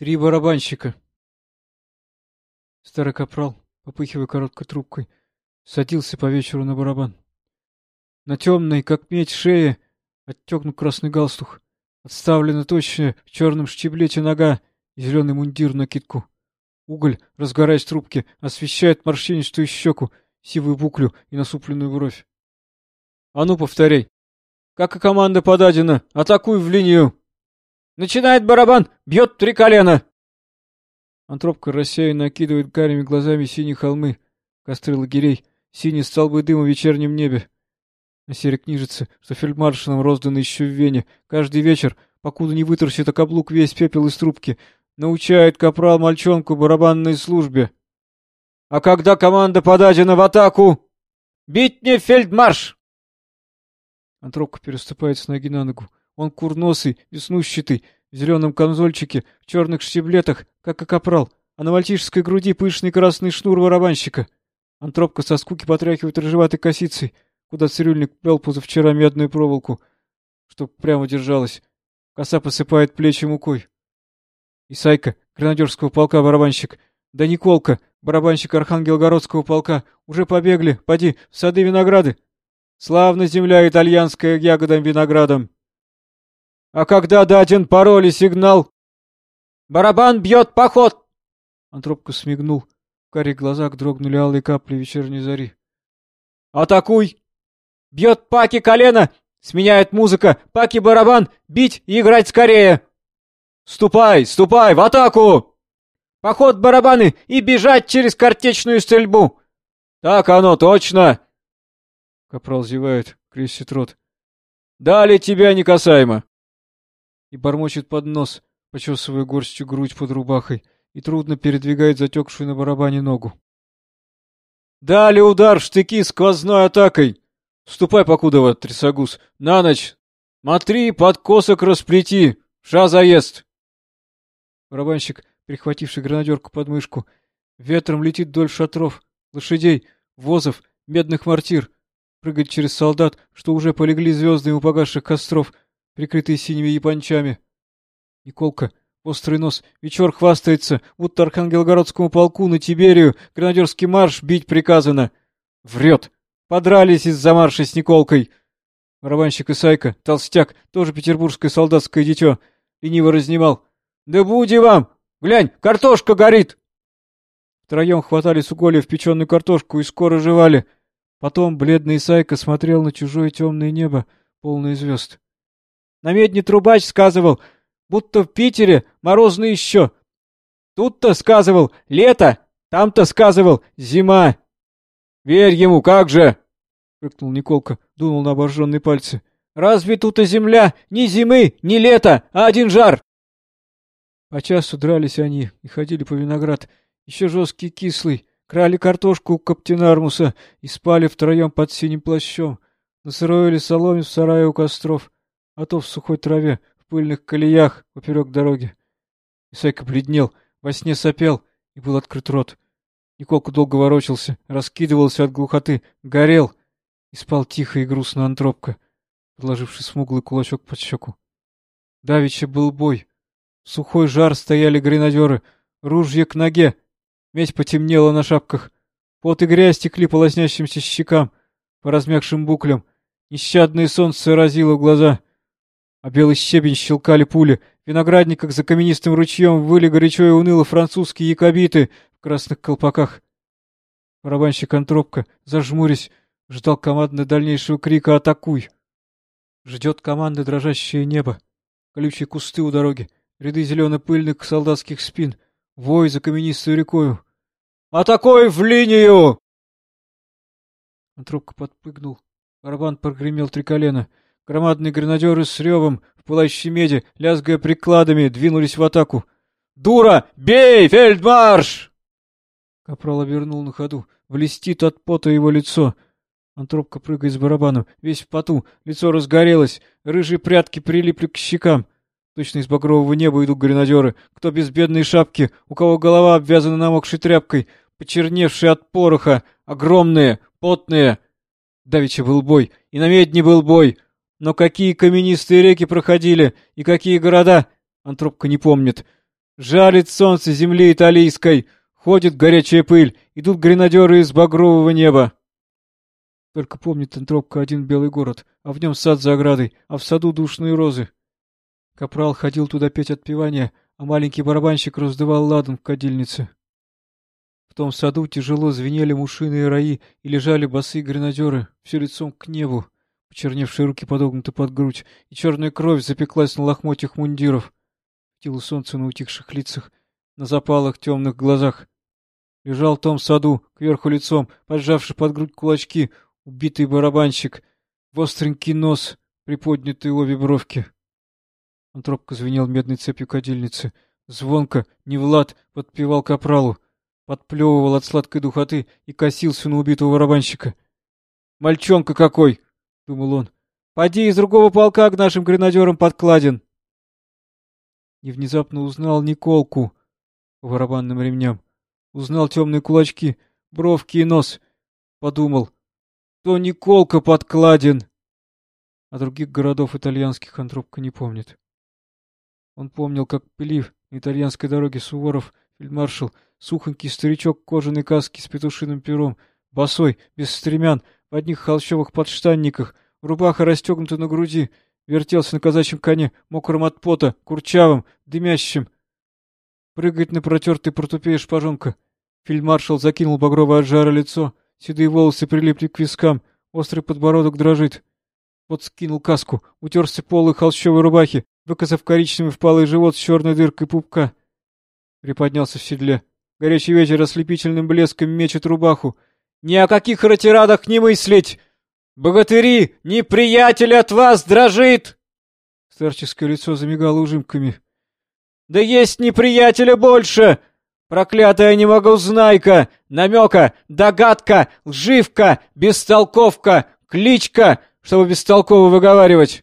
Три барабанщика. Старый капрал, попыхивая короткой трубкой, садился по вечеру на барабан. На темной, как медь, шее оттекнут красный галстук, отставлена точная в черном штиблете нога и зеленый мундир на китку. Уголь, разгораясь в трубке, освещает морщинистую щеку, сивую буклю и насупленную бровь. — А ну, повторяй. Как и команда подадена, атакуй в линию. Начинает барабан, бьет три колена. Антропка рассеянно накидывает карими глазами синие холмы, костры лагерей, синие столбы дыма в вечернем небе. На серой книжице, что фельдмаршалом розданы еще в Вене, каждый вечер, покуда не выторсит о каблук весь пепел из трубки, научает капрал мальчонку барабанной службе. А когда команда подадена в атаку, бить мне фельдмарш! Антропка переступает с ноги на ногу. Он курносый, веснущатый, в зеленом камзольчике, в черных штиблетах, как и капрал, а на мальчишеской груди пышный красный шнур барабанщика. Антропка со скуки потряхивает рыжеватой косицей, куда цирюльник плел позавчера медную проволоку, чтоб прямо держалась. Коса посыпает плечи мукой. Исайка, гранадерского полка барабанщик, да Николка, барабанщик Архангелгородского полка, уже побегли, поди, в сады винограды. Славна земля итальянская ягодам виноградом. А когда даден пароль и сигнал? Барабан бьет поход! Антропка смигнул. В карих глазах дрогнули алые капли вечерней зари. Атакуй! Бьет паки колено! Сменяет музыка! Паки барабан! Бить и играть скорее! Ступай, ступай, в атаку! Поход барабаны и бежать через картечную стрельбу! Так оно точно! Капрал зевает, крестит рот. «Дали тебя не касаемо!» И бормочет под нос, почесывая горстью грудь под рубахой, и трудно передвигает затекшую на барабане ногу. «Дали удар штыки сквозной атакой! Ступай, покудова, трясогуз, на ночь! Смотри, под косок расплети! Ша заезд!» Барабанщик, прихвативший гранадерку под мышку, ветром летит вдоль шатров, лошадей, возов, медных мортир — прыгать через солдат, что уже полегли звездами у погасших костров, прикрытые синими япончами. Николка, острый нос, вечер хвастается, будто Архангелгородскому полку на Тиберию гранадерский марш бить приказано. Врет. Подрались из-за марша с Николкой. Барабанщик Исайка, толстяк, тоже петербургское солдатское дитё, лениво разнимал. «Да буди вам! Глянь, картошка горит!» Втроем хватали с уголья в печеную картошку и скоро жевали — Потом бледный Исайка смотрел на чужое темное небо, полное звезд. На медне трубач сказывал, будто в Питере морозно еще. Тут-то сказывал лето, там-то сказывал зима. Верь ему, как же! — рыкнул Николка, дунул на обожженные пальцы. Разве тут и земля ни зимы, ни лета, а один жар? По часу дрались они и ходили по виноград, еще жесткий кислый, Крали картошку у Каптенармуса и спали втроем под синим плащом. Насыроили соломе в сарае у костров, а то в сухой траве, в пыльных колеях поперек дороги. Исайка бледнел, во сне сопел, и был открыт рот. Николка долго ворочался, раскидывался от глухоты, горел и спал тихо и грустно антропка, подложивший смуглый кулачок под щеку. Давича был бой. сухой жар стояли гренадеры, ружья к ноге, Медь потемнела на шапках. Пот и грязь текли по лоснящимся щекам, по размягшим буклям. Нещадное солнце разило в глаза. А белый щебень щелкали пули. В виноградниках за каменистым ручьем выли горячо и уныло французские якобиты в красных колпаках. Барабанщик Антропка, зажмурясь, ждал команды дальнейшего крика «Атакуй!». Ждет команды дрожащее небо, колючие кусты у дороги, ряды зелено-пыльных солдатских спин — Вой за каменистой рекою. «Атакуй в линию!» Трубка подпрыгнул. Барабан прогремел три колена. Громадные гренадеры с ревом в пылающей меди, лязгая прикладами, двинулись в атаку. «Дура! Бей, фельдмарш!» Капрал обернул на ходу. Блестит от пота его лицо. Антропка прыгает с барабаном, весь в поту, лицо разгорелось, рыжие прятки прилипли к щекам. Точно из багрового неба идут гренадеры. Кто без бедной шапки, у кого голова обвязана намокшей тряпкой, почерневшие от пороха, огромные, потные. Давеча был бой, и на медне был бой. Но какие каменистые реки проходили, и какие города, Антропка не помнит. Жалит солнце земли италийской, ходит горячая пыль, идут гренадеры из багрового неба. Только помнит Антропка один белый город, а в нем сад за оградой, а в саду душные розы. Капрал ходил туда петь отпевания, а маленький барабанщик раздувал ладан в кадильнице. В том саду тяжело звенели мушиные раи и лежали босые гренадеры, все лицом к небу. Почерневшие руки подогнуты под грудь, и черная кровь запеклась на лохмотьях мундиров. Светило солнце на утихших лицах, на запалых темных глазах. Лежал в том саду, кверху лицом, поджавший под грудь кулачки, убитый барабанщик, в остренький нос, приподнятые обе бровки. Он звенел медной цепью кадильницы. Звонко, не Влад, подпевал капралу, подплевывал от сладкой духоты и косился на убитого барабанщика. «Мальчонка какой!» — думал он. «Поди из другого полка к нашим гренадерам подкладен!» И внезапно узнал Николку по барабанным ремням. Узнал темные кулачки, бровки и нос. Подумал, то Николка подкладен. А других городов итальянских Антропка не помнит. Он помнил, как пилив на итальянской дороге Суворов, фельдмаршал, сухонький старичок в кожаной каске с петушиным пером, босой, без стремян, в одних холщовых подштанниках, рубаха расстегнута на груди, вертелся на казачьем коне, мокрым от пота, курчавым, дымящим. Прыгает на протертый портупея шпажонка. Фельдмаршал закинул багровое от жара лицо, седые волосы прилипли к вискам, острый подбородок дрожит. Вот скинул каску, утерся полы холщовой рубахи, выказав коричневый впалый живот с черной дыркой пупка. Приподнялся в седле. Горячий ветер ослепительным блеском мечет рубаху. «Ни о каких ратирадах не мыслить! Богатыри, неприятель от вас дрожит!» Старческое лицо замигало ужимками. «Да есть неприятеля больше! Проклятая немогознайка, намека, догадка, лживка, бестолковка, кличка, чтобы бестолково выговаривать!»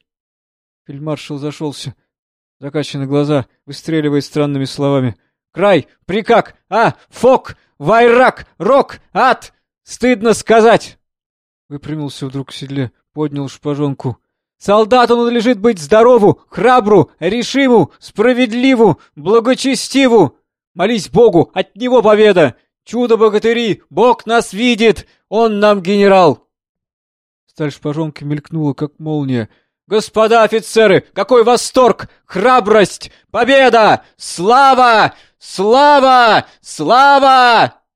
Фельдмаршал зашелся. Закачаны глаза, выстреливает странными словами. «Край! Прикак! А! Фок! Вайрак! Рок! Ад! Стыдно сказать!» Выпрямился вдруг в седле, поднял шпажонку. «Солдату надлежит быть здорову, храбру, решиму, справедливу, благочестиву! Молись Богу, от Него победа! Чудо-богатыри! Бог нас видит! Он нам генерал!» Сталь шпажонки мелькнула, как молния, Господа офицеры, какой восторг, храбрость, победа, слава, слава, слава!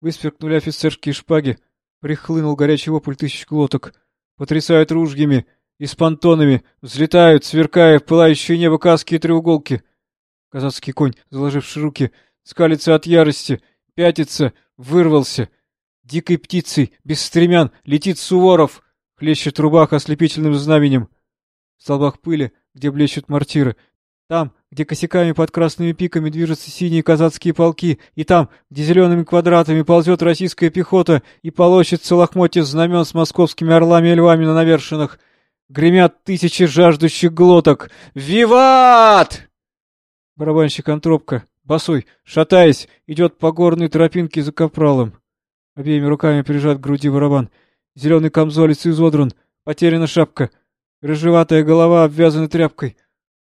Высверкнули офицерские шпаги, прихлынул горячий вопль тысяч глоток, потрясают ружьями и с понтонами, взлетают, сверкая в пылающее небо каски и треуголки. Казацкий конь, заложивший руки, скалится от ярости, пятится, вырвался. Дикой птицей, без стремян, летит Суворов — Хлещет рубах ослепительным знаменем. В столбах пыли, где блещут мортиры. Там, где косяками под красными пиками движутся синие казацкие полки, и там, где зелеными квадратами ползет российская пехота и полощется лохмотья знамен с московскими орлами и львами на навершинах, гремят тысячи жаждущих глоток. «Виват!» Барабанщик Антропка, босой, шатаясь, идет по горной тропинке за капралом. Обеими руками прижат к груди барабан — Зеленый камзолец изодран, потеряна шапка, рыжеватая голова обвязана тряпкой.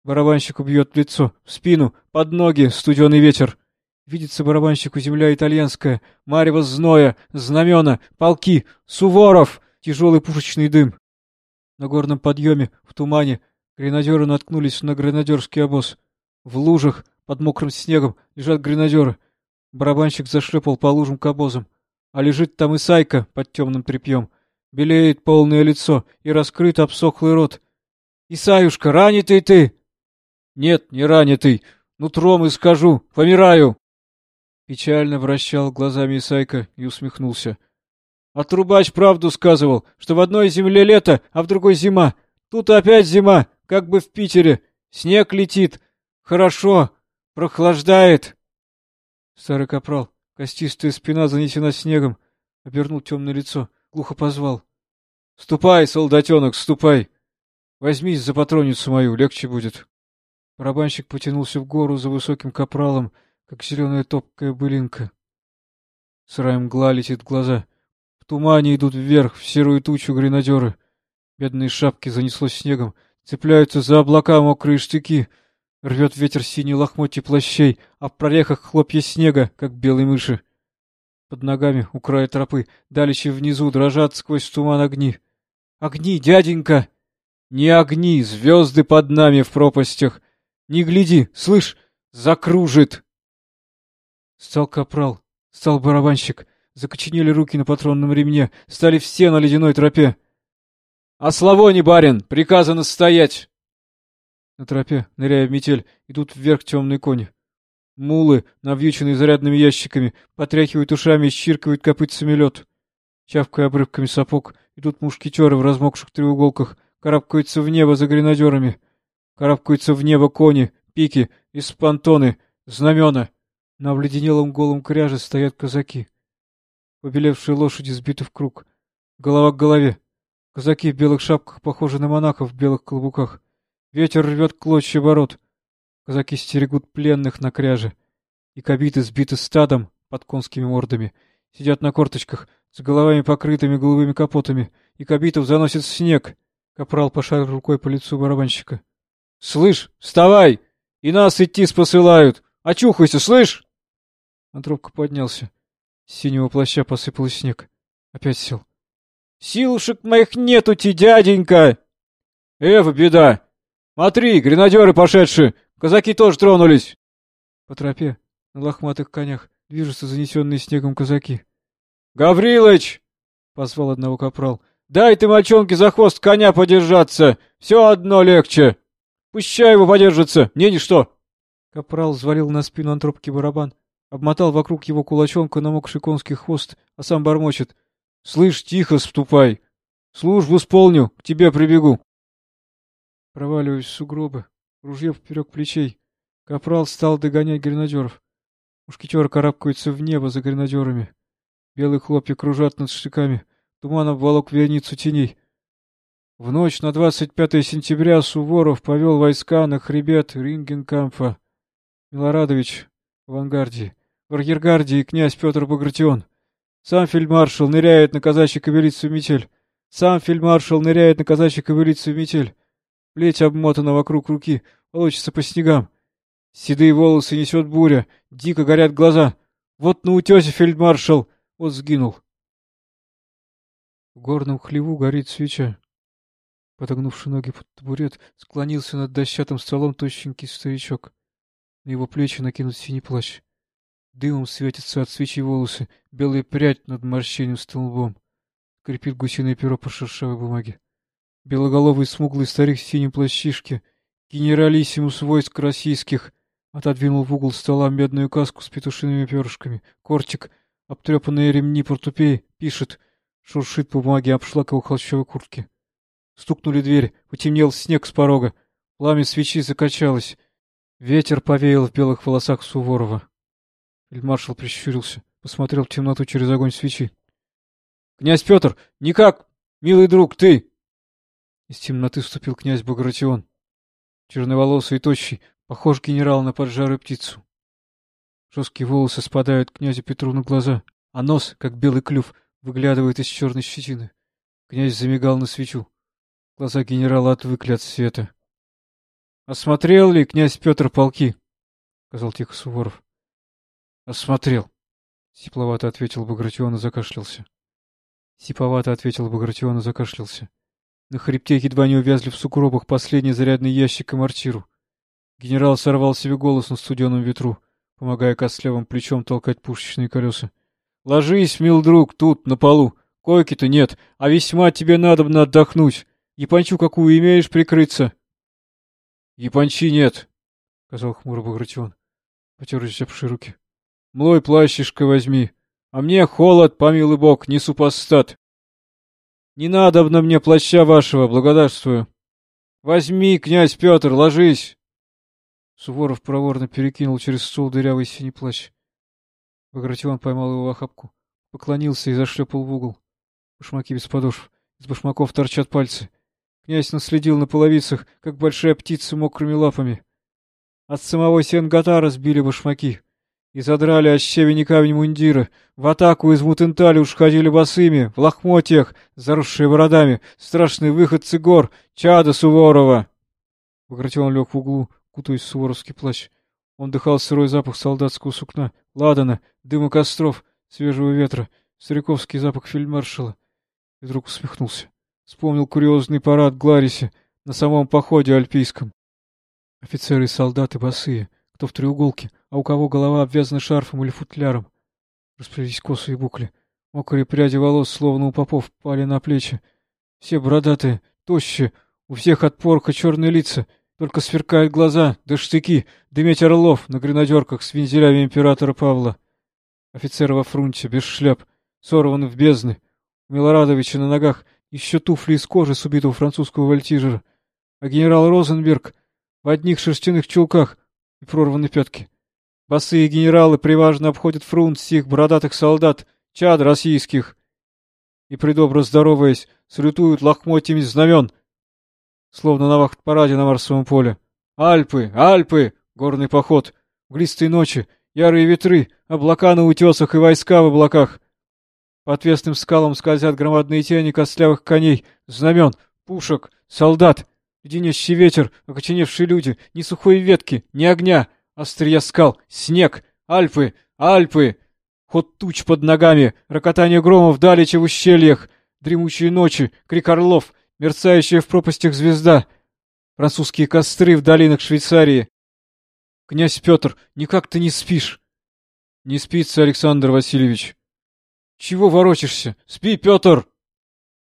Барабанщику бьет в лицо, в спину, под ноги студеный ветер. Видится барабанщику земля итальянская, марево зноя, знамена, полки, Суворов, тяжелый пушечный дым. На горном подъеме, в тумане, гренадеры наткнулись на гренадерский обоз. В лужах, под мокрым снегом, лежат гренадеры. Барабанщик зашлепал по лужам к обозам. А лежит там и Сайка под темным тряпьем. Белеет полное лицо и раскрыт обсохлый рот. «Исаюшка, ранитый ты!» «Нет, не ранитый. Нутром и скажу. Помираю!» Печально вращал глазами Исайка и усмехнулся. «А трубач правду сказывал, что в одной земле лето, а в другой зима. Тут опять зима, как бы в Питере. Снег летит. Хорошо. Прохлаждает». Старый капрал, костистая спина занесена снегом, обернул темное лицо глухо позвал. — Ступай, солдатенок, ступай! Возьмись за патроницу мою, легче будет. Барабанщик потянулся в гору за высоким капралом, как зеленая топкая былинка. Сырая мгла летит в глаза. В тумане идут вверх, в серую тучу гренадеры. Бедные шапки занесло снегом, цепляются за облака мокрые штыки. Рвет ветер синие лохмотья плащей, а в прорехах хлопья снега, как белые мыши. Под ногами, у края тропы, далече внизу дрожат сквозь туман огни. Огни, дяденька! Не огни, звезды под нами в пропастях. Не гляди, слышь, закружит. Стал капрал, стал барабанщик. Закоченели руки на патронном ремне, стали все на ледяной тропе. — А славоне, барин, приказано стоять! На тропе, ныряя в метель, идут вверх темные кони. Мулы, навьюченные зарядными ящиками, потряхивают ушами и щиркают копытцами лед. Чавкая обрывками сапог, идут мушкетеры в размокших треуголках, карабкаются в небо за гренадерами. Карабкаются в небо кони, пики, испантоны, знамена. На обледенелом голом кряже стоят казаки. Побелевшие лошади сбиты в круг. Голова к голове. Казаки в белых шапках похожи на монахов в белых колбуках. Ветер рвет клочья ворот. Казаки стерегут пленных на кряже. И кабиты сбиты стадом под конскими мордами. Сидят на корточках, с головами покрытыми голубыми капотами. И кабитов заносит снег. Капрал пошарил рукой по лицу барабанщика. — Слышь, вставай! И нас идти спосылают! Очухайся, слышь! Антропка поднялся. С синего плаща посыпал снег. Опять сел. — Силушек моих нету, ти, дяденька! — Эва, беда! Смотри, гренадеры пошедшие! Казаки тоже тронулись! По тропе, на лохматых конях, движутся занесенные снегом казаки. — Гаврилыч! — позвал одного капрал. — Дай ты мальчонке за хвост коня подержаться! Все одно легче! Пущай его подержится, мне ничто! Капрал взвалил на спину антропки барабан, обмотал вокруг его кулачонка намокший конский хвост, а сам бормочет. — Слышь, тихо ступай! Службу исполню, к тебе прибегу. Проваливаясь в сугробы, ружье поперек плечей, капрал стал догонять гренадеров. Мушкетеры карабкаются в небо за гренадерами. Белые хлопья кружат над штыками, туман обволок верницу теней. В ночь на 25 сентября Суворов повел войска на хребет Рингенкампфа. Милорадович в авангарде, в арьергарде и князь Петр Багратион. Сам фельдмаршал ныряет на казачьей кобылице в метель. Сам фельдмаршал ныряет на казачьей кобылице в метель. Плеть обмотана вокруг руки, волочится по снегам. Седые волосы несет буря, дико горят глаза. Вот на утесе фельдмаршал, вот сгинул. В горном хлеву горит свеча. Подогнувши ноги под табурет, склонился над дощатым столом тощенький старичок. На его плечи накинут синий плащ. Дымом светятся от свечи волосы, белая прядь над морщинным столбом. Крепит гусиное перо по шершавой бумаге. Белоголовый смуглый старик в синем плащишке, генералиссимус войск российских, отодвинул в угол стола медную каску с петушиными перышками. Кортик, обтрепанные ремни портупей, пишет, шуршит по бумаге обшлаковой холщовой куртки. Стукнули дверь, потемнел снег с порога. Пламя свечи закачалось. Ветер повеял в белых волосах Суворова. Фельдмаршал прищурился, посмотрел в темноту через огонь свечи. — Князь Петр, никак, милый друг, ты! Из темноты вступил князь Багратион. Черноволосый и тощий, похож генерал на поджарую птицу. Жесткие волосы спадают князю Петру на глаза, а нос, как белый клюв, выглядывает из черной щетины. Князь замигал на свечу. Глаза генерала отвыкли от света. Осмотрел ли князь Петр полки? — сказал тихо Суворов. — Осмотрел. Сипловато ответил Багратион и закашлялся. Сиповато ответил Багратион и закашлялся. На хребте едва не увязли в сугробах последний зарядный ящик и мортиру. Генерал сорвал себе голос на студеном ветру, помогая костлявым плечом толкать пушечные колеса. — Ложись, мил друг, тут, на полу. Койки-то нет, а весьма тебе надобно отдохнуть. Япончу какую имеешь прикрыться? — Япончи нет, — сказал хмуро Багратион. Потер озябшие руки. — Млой плащишко возьми. А мне холод, помилуй бог, не супостат. Не надо на мне плаща вашего, благодарствую. Возьми, князь Петр, ложись. Суворов проворно перекинул через стол дырявый синий плащ. Багратион поймал его в охапку, поклонился и зашлепал в угол. Башмаки без подошв, из башмаков торчат пальцы. Князь наследил на половицах, как большая птица мокрыми лапами. От самого Сенгатара сбили башмаки. И задрали от щебени камень мундира. В атаку из Мутентали уж ходили босыми, в лохмотьях, заросшие бородами, страшные выходцы гор, чада Суворова. Багратион лег в углу, кутаясь в суворовский плащ. Он дыхал сырой запах солдатского сукна, ладана, дыма костров, свежего ветра, стариковский запах фельдмаршала. И вдруг усмехнулся. Вспомнил курьезный парад Гларисе на самом походе альпийском. Офицеры и солдаты босые, кто в треуголке, а у кого голова обвязана шарфом или футляром. Расплелись косы и букли. Мокрые пряди волос, словно у попов, пали на плечи. Все бородатые, тощие, у всех от порха черные лица, только сверкают глаза, да штыки, дыметь орлов на гренадерках с вензелями императора Павла. Офицер во фрунте, без шляп, сорваны в бездны. У Милорадовича на ногах еще туфли из кожи с убитого французского вольтижера. А генерал Розенберг в одних шерстяных чулках и прорваны пятки. Босые генералы приважно обходят фрунт сих бородатых солдат, чад российских, и, придобро здороваясь, салютуют лохмотьями знамен, словно на вахт-параде на Марсовом поле. Альпы, Альпы, горный поход, углистые ночи, ярые ветры, облака на утесах и войска в облаках. По отвесным скалам скользят громадные тени костлявых коней, знамен, пушек, солдат, леденящий ветер, окоченевшие люди, ни сухой ветки, ни огня, острия скал, снег, Альпы, Альпы, ход туч под ногами, рокотание громов далече в ущельях, дремучие ночи, крик орлов, мерцающая в пропастях звезда, французские костры в долинах Швейцарии. Князь Петр, никак ты не спишь. Не спится, Александр Васильевич. Чего ворочишься? Спи, Петр!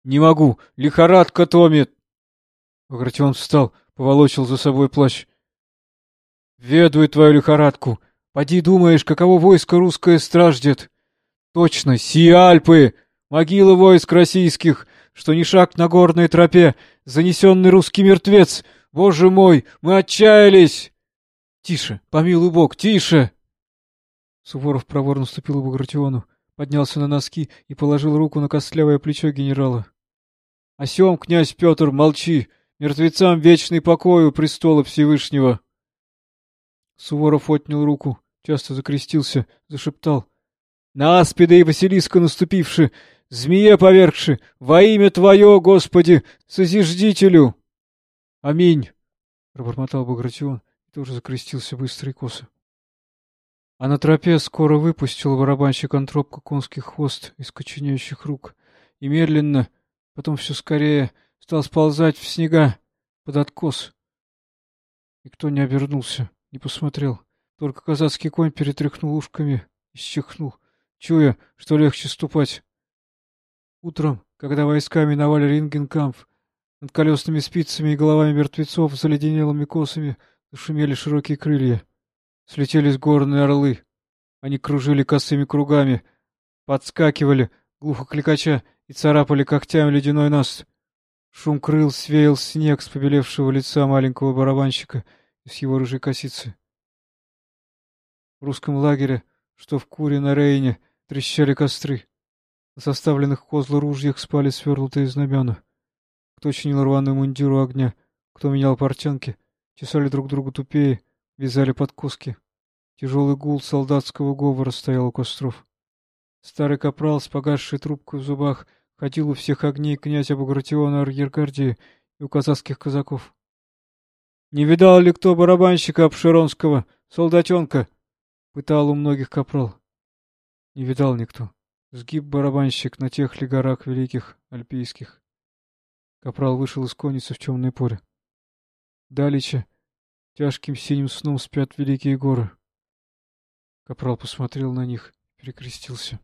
Не могу, лихорадка томит. Багратион встал, поволочил за собой плащ. Ведаю твою лихорадку. Поди думаешь, каково войско русское страждет. Точно, сии Альпы, могилы войск российских, что ни шаг на горной тропе, занесенный русский мертвец. Боже мой, мы отчаялись! Тише, помилуй бог, тише! Суворов проворно ступил к Багратиону, поднялся на носки и положил руку на костлявое плечо генерала. — Осем, князь Петр, молчи! Мертвецам вечный покой у престола Всевышнего! Суворов отнял руку, часто закрестился, зашептал. — На аспида и Василиска наступивши, змее повергши, во имя Твое, Господи, созиждителю! — Аминь! — пробормотал Багратион и тоже закрестился быстро и косо. А на тропе скоро выпустил барабанщик Антропка конский хвост из коченеющих рук и медленно, потом все скорее, стал сползать в снега под откос. Никто не обернулся, не посмотрел. Только казацкий конь перетряхнул ушками и счехнул, чуя, что легче ступать. Утром, когда войска миновали Рингенкамп, над колесными спицами и головами мертвецов заледенелыми косами зашумели широкие крылья. Слетелись горные орлы. Они кружили косыми кругами, подскакивали, глухо кликача, и царапали когтями ледяной наст. Шум крыл свеял снег с побелевшего лица маленького барабанщика и с его рыжей косицы. В русском лагере, что в Куре на Рейне, трещали костры. На составленных козлу ружьях спали свернутые знамена. Кто чинил рваную мундиру огня, кто менял портянки, чесали друг другу тупее, вязали подкоски. Тяжелый гул солдатского говора стоял у костров. Старый капрал с погасшей трубкой в зубах ходил у всех огней князя Багратиона арьергардии и у казахских казаков. — Не видал ли кто барабанщика Обширонского, солдатенка? — пытал у многих капрал. Не видал никто. Сгиб барабанщик на тех ли горах великих, альпийских. Капрал вышел из конницы в темное поле. Далече, тяжким синим сном спят великие горы. Капрал посмотрел на них, перекрестился.